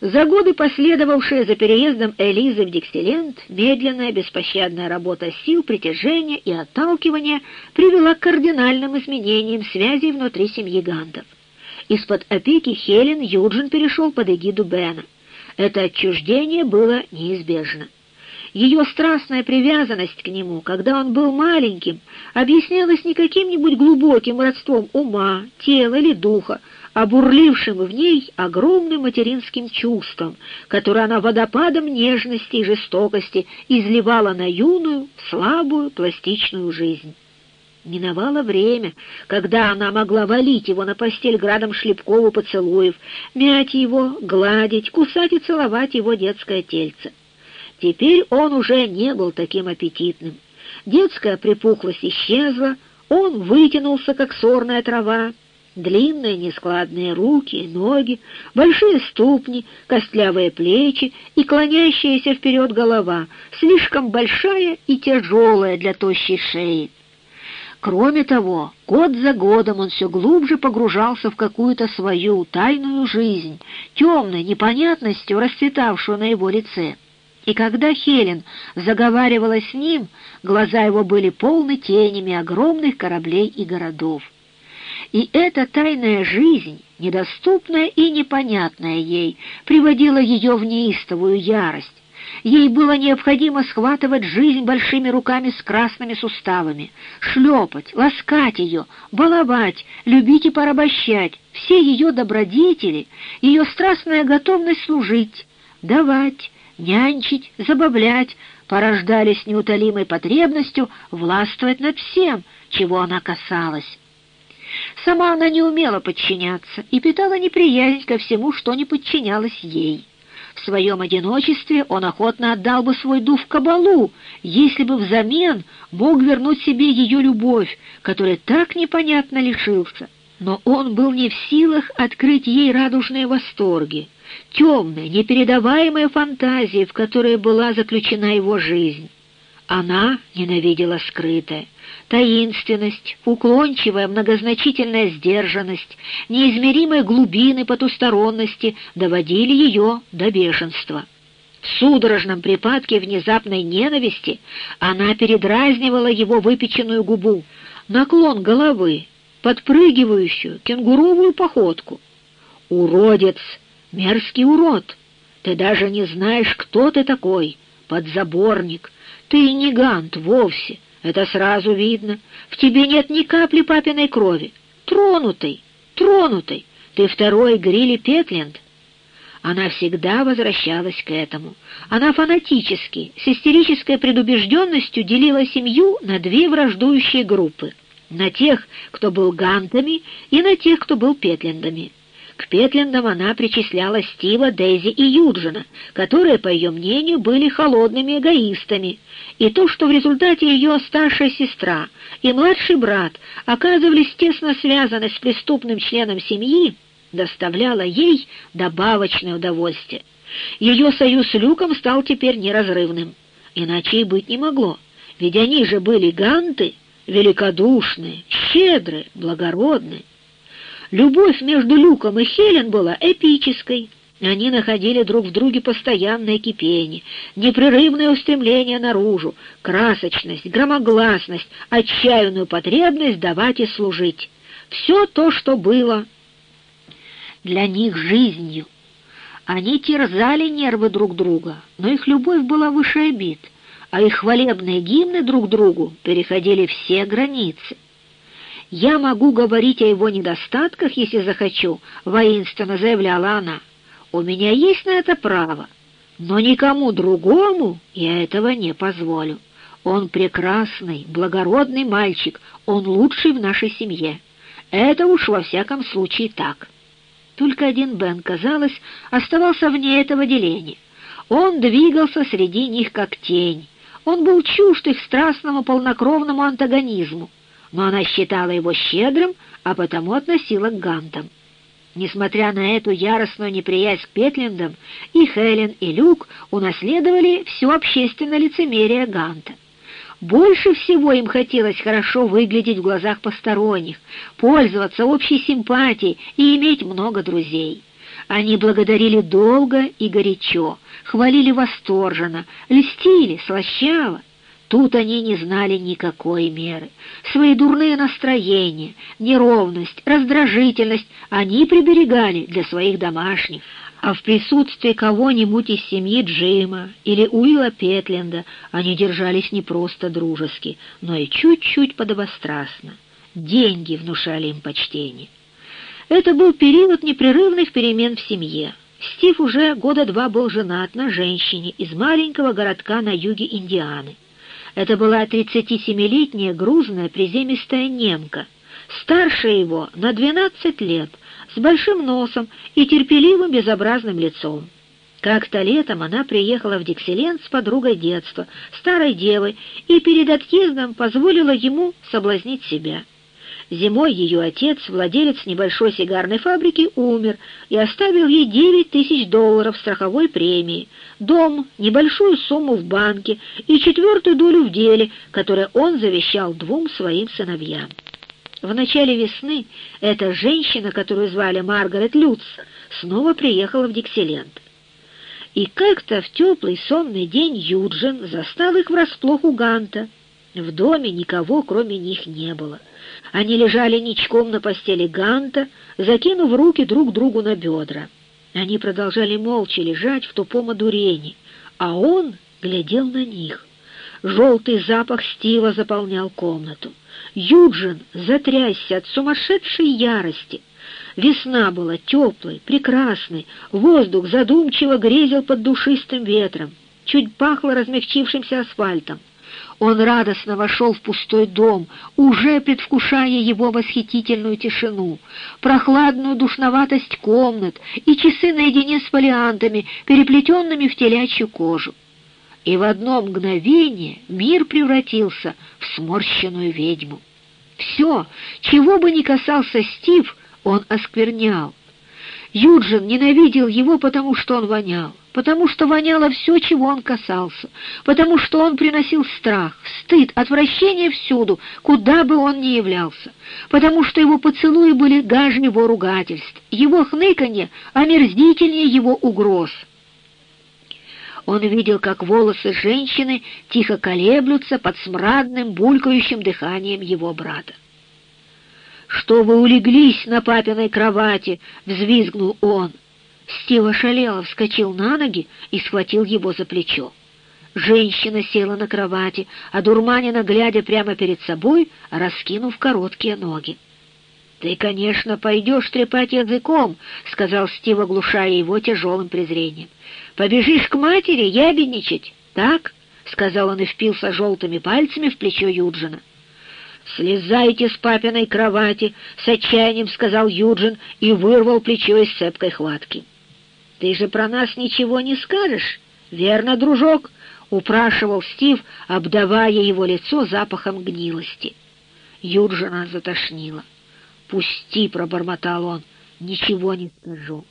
За годы, последовавшие за переездом Элизы в Диксиленд, медленная, беспощадная работа сил притяжения и отталкивания привела к кардинальным изменениям связей внутри семьи Гантов. Из-под опеки Хелен Юджин перешел под эгиду Бена. Это отчуждение было неизбежно. Ее страстная привязанность к нему, когда он был маленьким, объяснялась не каким-нибудь глубоким родством ума, тела или духа, а бурлившим в ней огромным материнским чувством, которое она водопадом нежности и жестокости изливала на юную, слабую, пластичную жизнь. Миновало время, когда она могла валить его на постель градом шлепков и поцелуев, мять его, гладить, кусать и целовать его детское тельце. Теперь он уже не был таким аппетитным. Детская припухлость исчезла, он вытянулся, как сорная трава. Длинные нескладные руки, ноги, большие ступни, костлявые плечи и клонящаяся вперед голова, слишком большая и тяжелая для тощей шеи. Кроме того, год за годом он все глубже погружался в какую-то свою тайную жизнь, темной непонятностью, расцветавшую на его лице. И когда Хелен заговаривала с ним, глаза его были полны тенями огромных кораблей и городов. И эта тайная жизнь, недоступная и непонятная ей, приводила ее в неистовую ярость. Ей было необходимо схватывать жизнь большими руками с красными суставами, шлепать, ласкать ее, баловать, любить и порабощать, все ее добродетели, ее страстная готовность служить, давать, нянчить, забавлять, порождались неутолимой потребностью властвовать над всем, чего она касалась. Сама она не умела подчиняться и питала неприязнь ко всему, что не подчинялось ей. В своем одиночестве он охотно отдал бы свой дух кабалу, если бы взамен мог вернуть себе ее любовь, которой так непонятно лишился. Но он был не в силах открыть ей радужные восторги, темные, непередаваемые фантазии, в которые была заключена его жизнь. Она ненавидела скрытое, таинственность, уклончивая многозначительная сдержанность, неизмеримые глубины потусторонности доводили ее до бешенства. В судорожном припадке внезапной ненависти она передразнивала его выпеченную губу, наклон головы, подпрыгивающую кенгуровую походку. «Уродец! Мерзкий урод! Ты даже не знаешь, кто ты такой, подзаборник! Ты не гант вовсе!» Это сразу видно. В тебе нет ни капли папиной крови. Тронутый, тронутый. Ты второй Грилли Петленд. Она всегда возвращалась к этому. Она фанатически, с истерической предубежденностью делила семью на две враждующие группы. На тех, кто был гантами, и на тех, кто был петлендами. К Петлендам она причисляла Стива, Дейзи и Юджина, которые, по ее мнению, были холодными эгоистами, и то, что в результате ее старшая сестра и младший брат оказывались тесно связаны с преступным членом семьи, доставляло ей добавочное удовольствие. Ее союз с Люком стал теперь неразрывным, иначе и быть не могло, ведь они же были ганты, великодушные, щедрые, благородные. Любовь между Люком и Хелен была эпической. Они находили друг в друге постоянное кипение, непрерывное устремление наружу, красочность, громогласность, отчаянную потребность давать и служить. Все то, что было для них жизнью. Они терзали нервы друг друга, но их любовь была выше обид, а их хвалебные гимны друг другу переходили все границы. «Я могу говорить о его недостатках, если захочу», — воинственно заявляла она. «У меня есть на это право, но никому другому я этого не позволю. Он прекрасный, благородный мальчик, он лучший в нашей семье. Это уж во всяком случае так». Только один Бен, казалось, оставался вне этого деления. Он двигался среди них как тень. Он был чужд их страстному полнокровному антагонизму но она считала его щедрым, а потому относила к гантам. Несмотря на эту яростную неприязнь к Петлиндам, и Хелен, и Люк унаследовали все общественное лицемерие Ганта. Больше всего им хотелось хорошо выглядеть в глазах посторонних, пользоваться общей симпатией и иметь много друзей. Они благодарили долго и горячо, хвалили восторженно, льстили, слащаво. Тут они не знали никакой меры. Свои дурные настроения, неровность, раздражительность они приберегали для своих домашних, а в присутствии кого-нибудь из семьи Джима или Уилла Петленда они держались не просто дружески, но и чуть-чуть подобострастно. Деньги внушали им почтение. Это был период непрерывных перемен в семье. Стив уже года два был женат на женщине из маленького городка на юге Индианы. Это была 37-летняя грузная приземистая немка, старше его на 12 лет, с большим носом и терпеливым безобразным лицом. Как-то летом она приехала в Диксиленд с подругой детства, старой девой, и перед отъездом позволила ему соблазнить себя. Зимой ее отец, владелец небольшой сигарной фабрики, умер и оставил ей 9 тысяч долларов страховой премии, дом, небольшую сумму в банке и четвертую долю в деле, которое он завещал двум своим сыновьям. В начале весны эта женщина, которую звали Маргарет Люц, снова приехала в Диксиленд. И как-то в теплый сонный день Юджин застал их врасплох у Ганта. В доме никого, кроме них, не было. Они лежали ничком на постели Ганта, закинув руки друг другу на бедра. Они продолжали молча лежать в тупом одурении, а он глядел на них. Желтый запах Стива заполнял комнату. Юджин затрясся от сумасшедшей ярости. Весна была теплой, прекрасной, воздух задумчиво грезил под душистым ветром, чуть пахло размягчившимся асфальтом. Он радостно вошел в пустой дом, уже предвкушая его восхитительную тишину, прохладную душноватость комнат и часы наедине с фолиантами, переплетенными в телячью кожу. И в одно мгновение мир превратился в сморщенную ведьму. Все, чего бы ни касался Стив, он осквернял. Юджин ненавидел его, потому что он вонял потому что воняло все, чего он касался, потому что он приносил страх, стыд, отвращение всюду, куда бы он ни являлся, потому что его поцелуи были гаже его ругательств, его хныканье омерзительнее его угроз. Он видел, как волосы женщины тихо колеблются под смрадным, булькающим дыханием его брата. «Что вы улеглись на папиной кровати?» — взвизгнул он. Стив ошалело вскочил на ноги и схватил его за плечо. Женщина села на кровати, а дурманина, глядя прямо перед собой, раскинув короткие ноги. «Ты, конечно, пойдешь трепать языком», — сказал Стив, оглушая его тяжелым презрением. «Побежишь к матери ябедничать, так?» — сказал он и впился желтыми пальцами в плечо Юджина. «Слезайте с папиной кровати!» — с отчаянием сказал Юджин и вырвал плечо из цепкой хватки. «Ты же про нас ничего не скажешь, верно, дружок?» — упрашивал Стив, обдавая его лицо запахом гнилости. Юджина затошнило. «Пусти!» — пробормотал он. «Ничего не скажу».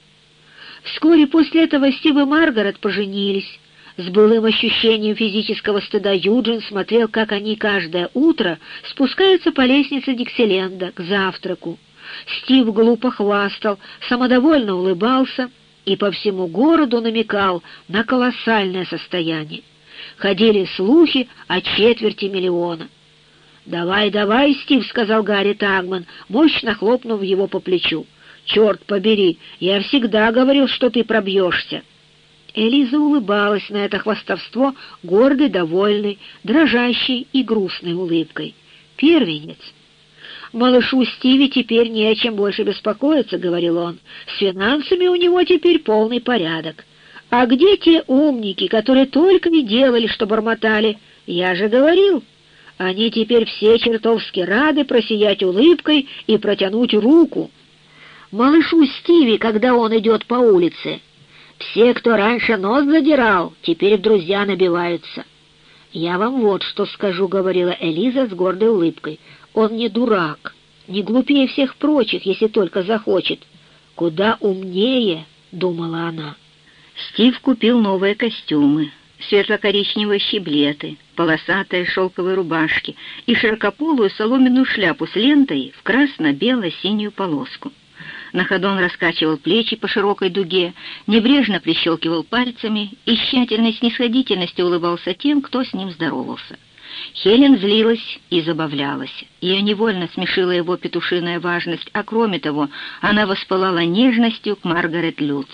Вскоре после этого Стив и Маргарет поженились. С былым ощущением физического стыда Юджин смотрел, как они каждое утро спускаются по лестнице Дикселенда к завтраку. Стив глупо хвастал, самодовольно улыбался — и по всему городу намекал на колоссальное состояние. Ходили слухи о четверти миллиона. «Давай, давай, Стив», — сказал Гарри Тагман, мощно хлопнув его по плечу. «Черт побери, я всегда говорил, что ты пробьешься». Элиза улыбалась на это хвастовство гордой, довольной, дрожащей и грустной улыбкой. «Первенец». «Малышу Стиви теперь не о чем больше беспокоиться», — говорил он. «С финансами у него теперь полный порядок. А где те умники, которые только и делали, что бормотали? Я же говорил». Они теперь все чертовски рады просиять улыбкой и протянуть руку. Малышу Стиви, когда он идет по улице, все, кто раньше нос задирал, теперь в друзья набиваются. «Я вам вот что скажу», — говорила Элиза с гордой улыбкой. Он не дурак, не глупее всех прочих, если только захочет. Куда умнее, — думала она. Стив купил новые костюмы, светло-коричневые щеблеты, полосатые шелковые рубашки и широкополую соломенную шляпу с лентой в красно-бело-синюю полоску. На ходу он раскачивал плечи по широкой дуге, небрежно прищелкивал пальцами и с тщательной снисходительностью улыбался тем, кто с ним здоровался. Хелен злилась и забавлялась. Ее невольно смешила его петушиная важность, а кроме того, она воспылала нежностью к Маргарет Люц.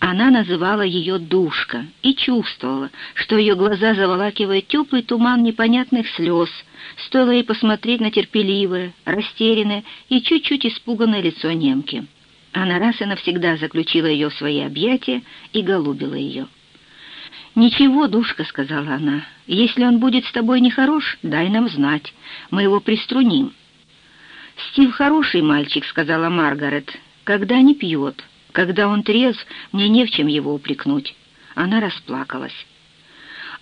Она называла ее «душка» и чувствовала, что ее глаза заволакивает теплый туман непонятных слез, стоило ей посмотреть на терпеливое, растерянное и чуть-чуть испуганное лицо немки. Она раз и навсегда заключила ее в свои объятия и голубила ее. «Ничего, душка», — сказала она, — «если он будет с тобой нехорош, дай нам знать, мы его приструним». «Стив хороший мальчик», — сказала Маргарет, — «когда не пьет». Когда он трезв, мне не в чем его упрекнуть. Она расплакалась.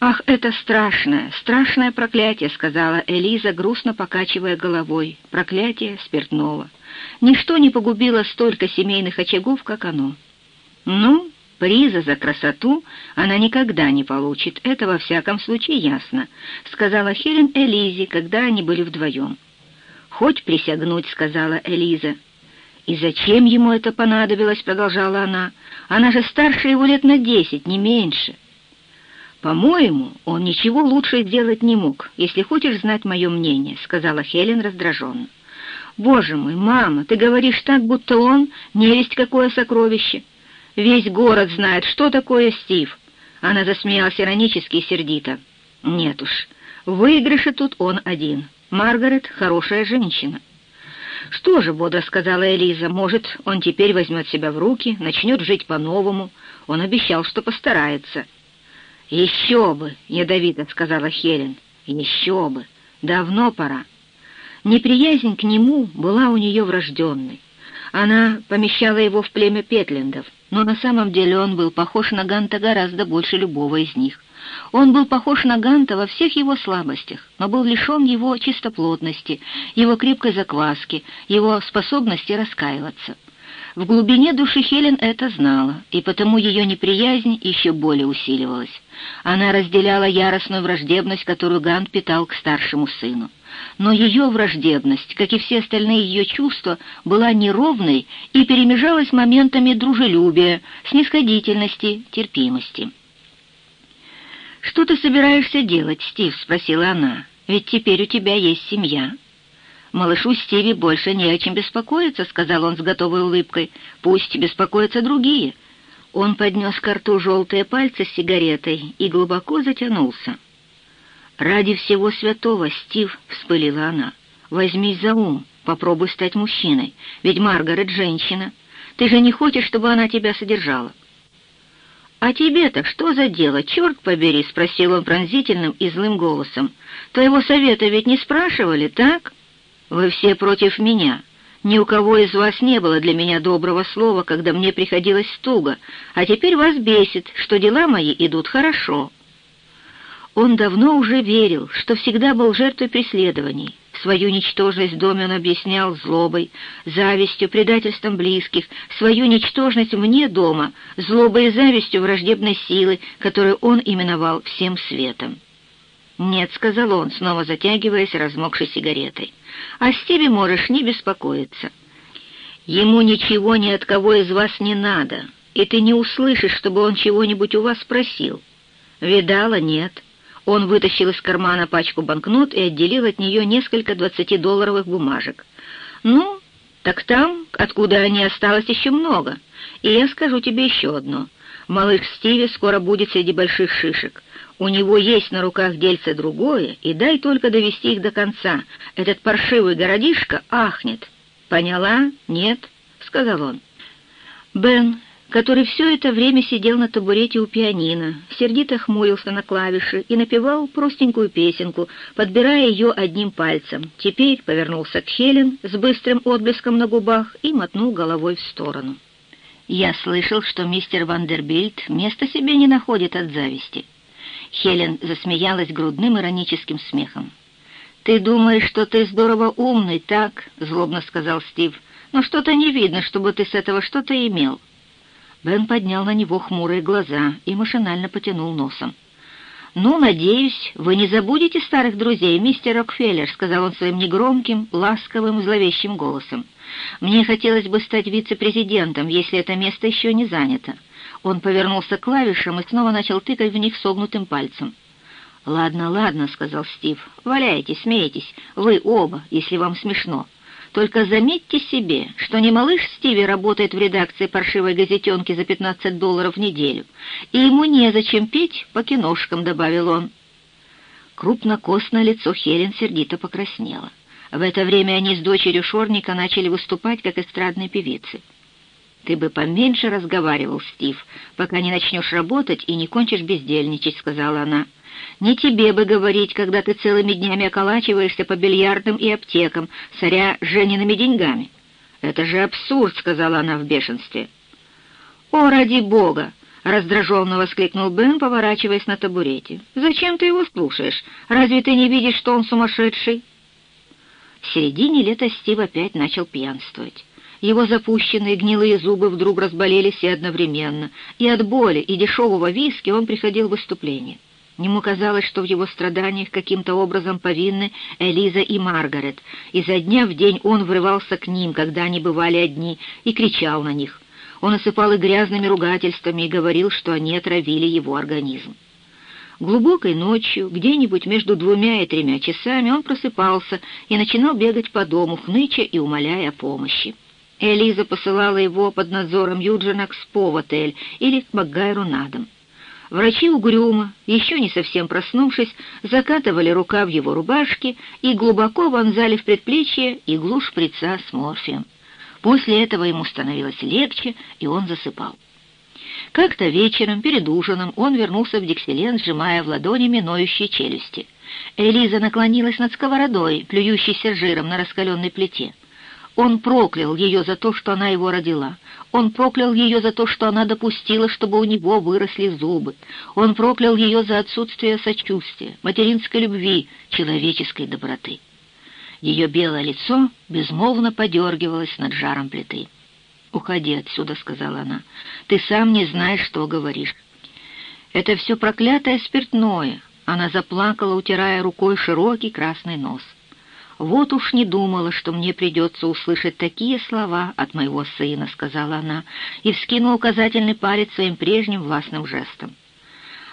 «Ах, это страшное, страшное проклятие», — сказала Элиза, грустно покачивая головой. «Проклятие спиртного. Ничто не погубило столько семейных очагов, как оно». «Ну, приза за красоту она никогда не получит, это во всяком случае ясно», — сказала Хелен Элизе, когда они были вдвоем. «Хоть присягнуть», — сказала Элиза. «И зачем ему это понадобилось?» — продолжала она. «Она же старше его лет на десять, не меньше». «По-моему, он ничего лучше сделать не мог, если хочешь знать мое мнение», — сказала Хелен раздраженно. «Боже мой, мама, ты говоришь так, будто он не есть какое сокровище. Весь город знает, что такое Стив». Она засмеялась иронически и сердито. «Нет уж, в тут он один. Маргарет — хорошая женщина». «Что же», — бодро сказала Элиза, — «может, он теперь возьмет себя в руки, начнет жить по-новому. Он обещал, что постарается». «Еще бы», — ядовито сказала Хелен, — «еще бы. Давно пора». Неприязнь к нему была у нее врожденной. Она помещала его в племя Петлендов, но на самом деле он был похож на Ганта гораздо больше любого из них. Он был похож на Ганта во всех его слабостях, но был лишен его чистоплотности, его крепкой закваски, его способности раскаиваться. В глубине души Хелен это знала, и потому ее неприязнь еще более усиливалась. Она разделяла яростную враждебность, которую Гант питал к старшему сыну. Но ее враждебность, как и все остальные ее чувства, была неровной и перемежалась моментами дружелюбия, снисходительности, терпимости. «Что ты собираешься делать, Стив?» — спросила она. «Ведь теперь у тебя есть семья». «Малышу Стиви больше не о чем беспокоиться», — сказал он с готовой улыбкой. «Пусть беспокоятся другие». Он поднес к рту желтые пальцы с сигаретой и глубоко затянулся. «Ради всего святого, Стив!» — вспылила она. «Возьмись за ум, попробуй стать мужчиной, ведь Маргарет — женщина. Ты же не хочешь, чтобы она тебя содержала?» «А тебе-то что за дело, черт побери?» — спросил он пронзительным и злым голосом. «Твоего совета ведь не спрашивали, так? Вы все против меня. Ни у кого из вас не было для меня доброго слова, когда мне приходилось туго, а теперь вас бесит, что дела мои идут хорошо». Он давно уже верил, что всегда был жертвой преследований, Свою ничтожность доме он объяснял злобой, завистью, предательством близких, свою ничтожность вне дома, злобой и завистью враждебной силы, которую он именовал всем светом. «Нет», — сказал он, снова затягиваясь размокшей сигаретой, — «о Стиве можешь не беспокоиться. Ему ничего ни от кого из вас не надо, и ты не услышишь, чтобы он чего-нибудь у вас спросил. Видала, нет». Он вытащил из кармана пачку банкнот и отделил от нее несколько двадцатидолларовых бумажек. «Ну, так там, откуда они, осталось еще много. И я скажу тебе еще одно. Малыш Стиви скоро будет среди больших шишек. У него есть на руках дельце другое, и дай только довести их до конца. Этот паршивый городишко ахнет. Поняла? Нет?» — сказал он. Бен который все это время сидел на табурете у пианино, сердито хмурился на клавиши и напевал простенькую песенку, подбирая ее одним пальцем. Теперь повернулся к Хелен с быстрым отблеском на губах и мотнул головой в сторону. «Я слышал, что мистер Вандербильд места себе не находит от зависти». Хелен засмеялась грудным ироническим смехом. «Ты думаешь, что ты здорово умный, так?» — злобно сказал Стив. «Но что-то не видно, чтобы ты с этого что-то имел». Бен поднял на него хмурые глаза и машинально потянул носом. «Ну, надеюсь, вы не забудете старых друзей, мистер Рокфеллер», — сказал он своим негромким, ласковым, зловещим голосом. «Мне хотелось бы стать вице-президентом, если это место еще не занято». Он повернулся к клавишам и снова начал тыкать в них согнутым пальцем. «Ладно, ладно», — сказал Стив, — «валяйтесь, смейтесь, вы оба, если вам смешно. Только заметьте себе, что не малыш Стиви работает в редакции паршивой газетенки за 15 долларов в неделю, и ему незачем петь по киношкам», — добавил он. Крупнокостное лицо Хелен сердито покраснело. В это время они с дочерью Шорника начали выступать как эстрадные певицы. «Ты бы поменьше разговаривал, Стив, пока не начнешь работать и не кончишь бездельничать», — сказала она. Не тебе бы говорить, когда ты целыми днями околачиваешься по бильярдным и аптекам, соря Жениными деньгами. Это же абсурд, — сказала она в бешенстве. О, ради бога! — раздраженно воскликнул Бен, поворачиваясь на табурете. «Зачем ты его слушаешь? Разве ты не видишь, что он сумасшедший?» В середине лета Стив опять начал пьянствовать. Его запущенные гнилые зубы вдруг разболелись и одновременно, и от боли и дешевого виски он приходил в выступление. Ему казалось, что в его страданиях каким-то образом повинны Элиза и Маргарет, и за дня в день он врывался к ним, когда они бывали одни, и кричал на них. Он осыпал их грязными ругательствами и говорил, что они отравили его организм. Глубокой ночью, где-нибудь между двумя и тремя часами, он просыпался и начинал бегать по дому, хныча и умоляя о помощи. Элиза посылала его под надзором Юджина к Спо-отель или к Макгайру на дом. Врачи угрюмо, еще не совсем проснувшись, закатывали рука в его рубашке и глубоко вонзали в предплечье иглу шприца с морфием. После этого ему становилось легче, и он засыпал. Как-то вечером, перед ужином, он вернулся в Дикселен, сжимая в ладонями ноющие челюсти. Элиза наклонилась над сковородой, плюющейся жиром на раскаленной плите. Он проклял ее за то, что она его родила. Он проклял ее за то, что она допустила, чтобы у него выросли зубы. Он проклял ее за отсутствие сочувствия, материнской любви, человеческой доброты. Ее белое лицо безмолвно подергивалось над жаром плиты. «Уходи отсюда», — сказала она. «Ты сам не знаешь, что говоришь». «Это все проклятое спиртное», — она заплакала, утирая рукой широкий красный нос. «Вот уж не думала, что мне придется услышать такие слова от моего сына», — сказала она, и вскинула указательный палец своим прежним властным жестом.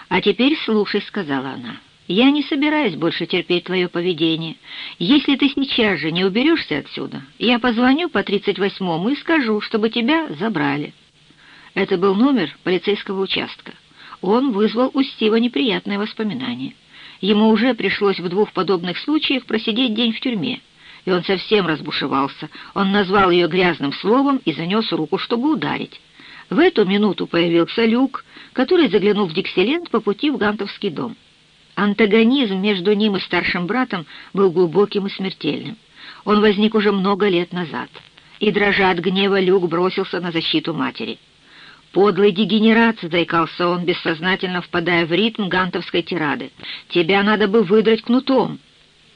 «А теперь слушай», — сказала она. «Я не собираюсь больше терпеть твое поведение. Если ты сейчас же не уберешься отсюда, я позвоню по тридцать восьмому и скажу, чтобы тебя забрали». Это был номер полицейского участка. Он вызвал у Стива неприятные воспоминания. Ему уже пришлось в двух подобных случаях просидеть день в тюрьме, и он совсем разбушевался. Он назвал ее грязным словом и занес руку, чтобы ударить. В эту минуту появился Люк, который заглянул в Дикселент по пути в Гантовский дом. Антагонизм между ним и старшим братом был глубоким и смертельным. Он возник уже много лет назад, и, дрожа от гнева, Люк бросился на защиту матери. «Подлый дегенерат!» — заикался он, бессознательно впадая в ритм гантовской тирады. «Тебя надо бы выдрать кнутом!»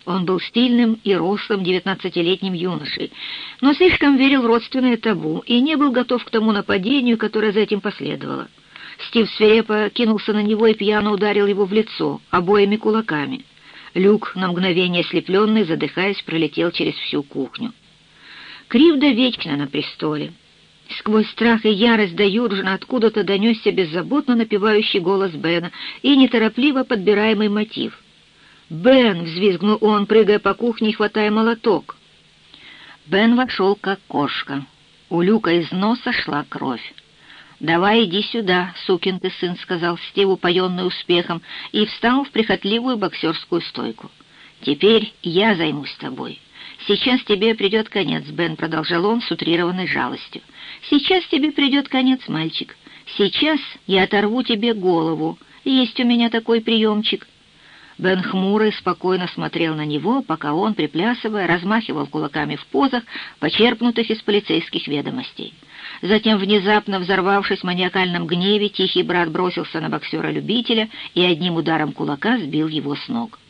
Он был стильным и рослым девятнадцатилетним юношей, но слишком верил в родственное табу и не был готов к тому нападению, которое за этим последовало. Стив свирепо кинулся на него и пьяно ударил его в лицо обоими кулаками. Люк, на мгновение ослепленный, задыхаясь, пролетел через всю кухню. Кривда вечно на престоле. Сквозь страх и ярость до Юржина откуда-то донесся беззаботно напевающий голос Бена и неторопливо подбираемый мотив. «Бен!» — взвизгнул он, прыгая по кухне и хватая молоток. Бен вошел, как кошка. У Люка из носа шла кровь. «Давай иди сюда, сукин ты сын», — сказал Стив, упоенный успехом, и встал в прихотливую боксерскую стойку. «Теперь я займусь тобой». «Сейчас тебе придет конец, Бен», — продолжал он с утрированной жалостью. «Сейчас тебе придет конец, мальчик. Сейчас я оторву тебе голову. Есть у меня такой приемчик». Бен хмуро и спокойно смотрел на него, пока он, приплясывая, размахивал кулаками в позах, почерпнутых из полицейских ведомостей. Затем, внезапно взорвавшись в маниакальном гневе, тихий брат бросился на боксера-любителя и одним ударом кулака сбил его с ног.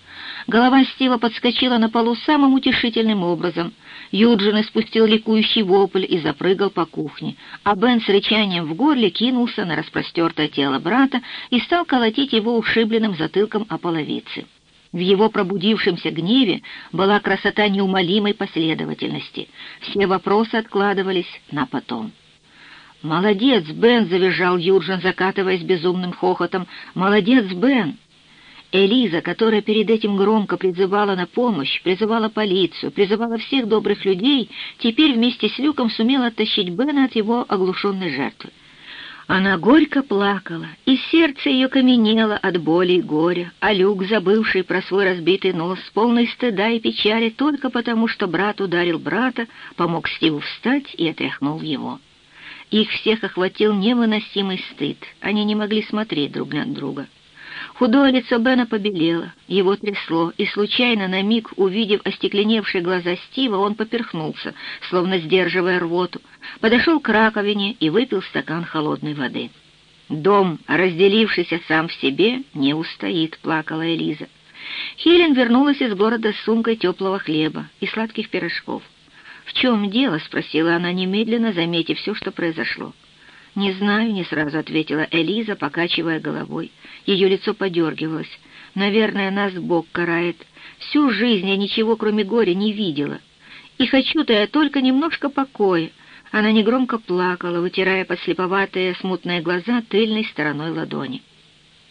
Голова Стива подскочила на полу самым утешительным образом. Юджин испустил ликующий вопль и запрыгал по кухне, а Бен с рычанием в горле кинулся на распростертое тело брата и стал колотить его ушибленным затылком о половице. В его пробудившемся гневе была красота неумолимой последовательности. Все вопросы откладывались на потом. «Молодец, Бен!» — завизжал Юржин, закатываясь безумным хохотом. «Молодец, Бен!» Элиза, которая перед этим громко призывала на помощь, призывала полицию, призывала всех добрых людей, теперь вместе с Люком сумела оттащить Бена от его оглушенной жертвы. Она горько плакала, и сердце ее каменело от боли и горя, а Люк, забывший про свой разбитый нос, полный стыда и печали только потому, что брат ударил брата, помог Стиву встать и отряхнул его. Их всех охватил невыносимый стыд. Они не могли смотреть друг на друга. Худое лицо Бена побелело, его трясло, и, случайно на миг увидев остекленевшие глаза Стива, он поперхнулся, словно сдерживая рвоту, подошел к раковине и выпил стакан холодной воды. «Дом, разделившийся сам в себе, не устоит», — плакала Элиза. Хелен вернулась из города с сумкой теплого хлеба и сладких пирожков. «В чем дело?» — спросила она немедленно, заметив все, что произошло. «Не знаю», — не сразу ответила Элиза, покачивая головой. Ее лицо подергивалось. «Наверное, нас Бог карает. Всю жизнь я ничего, кроме горя, не видела. И хочу-то я только немножко покоя». Она негромко плакала, вытирая подслеповатые смутные глаза тыльной стороной ладони.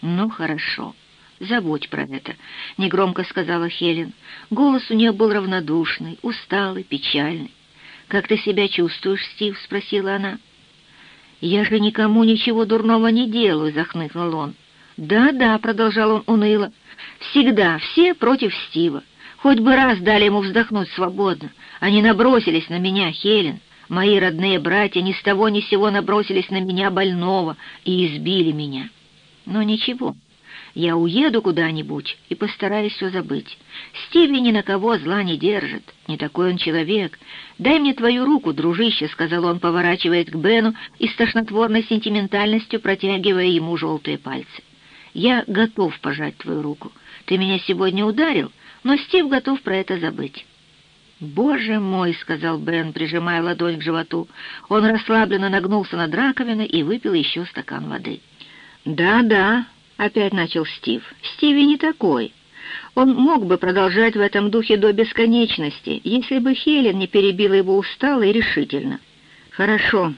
«Ну, хорошо». «Забудь про это», — негромко сказала Хелен. Голос у нее был равнодушный, усталый, печальный. «Как ты себя чувствуешь, Стив?» — спросила она. «Я же никому ничего дурного не делаю», — захныкнул он. «Да-да», — продолжал он уныло, — «всегда все против Стива. Хоть бы раз дали ему вздохнуть свободно. Они набросились на меня, Хелен. Мои родные братья ни с того ни с сего набросились на меня больного и избили меня. Но ничего, я уеду куда-нибудь и постараюсь все забыть. Стиви ни на кого зла не держит, не такой он человек. Дай мне твою руку, дружище, — сказал он, поворачиваясь к Бену и с тошнотворной сентиментальностью протягивая ему желтые пальцы. Я готов пожать твою руку. Ты меня сегодня ударил, но Стив готов про это забыть. «Боже мой!» — сказал Бен, прижимая ладонь к животу. Он расслабленно нагнулся над раковиной и выпил еще стакан воды. «Да-да», — опять начал Стив. «Стиви не такой. Он мог бы продолжать в этом духе до бесконечности, если бы Хелен не перебила его устало и решительно». «Хорошо,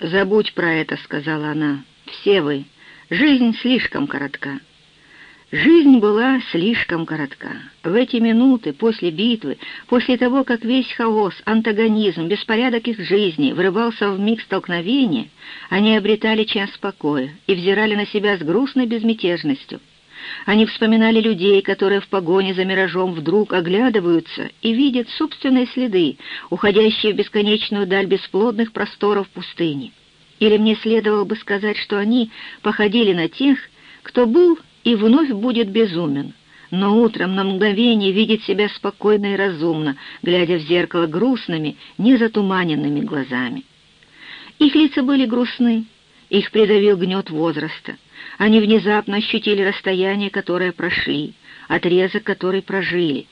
забудь про это», — сказала она. «Все вы. Жизнь слишком коротка». Жизнь была слишком коротка. В эти минуты после битвы, после того, как весь хаос, антагонизм, беспорядок их жизни врывался в миг столкновения, они обретали час покоя и взирали на себя с грустной безмятежностью. Они вспоминали людей, которые в погоне за миражом вдруг оглядываются и видят собственные следы, уходящие в бесконечную даль бесплодных просторов пустыни. Или мне следовало бы сказать, что они походили на тех, кто был и вновь будет безумен, но утром на мгновение видит себя спокойно и разумно, глядя в зеркало грустными, незатуманенными глазами. Их лица были грустны, их придавил гнет возраста. Они внезапно ощутили расстояние, которое прошли, отрезок, который прожили,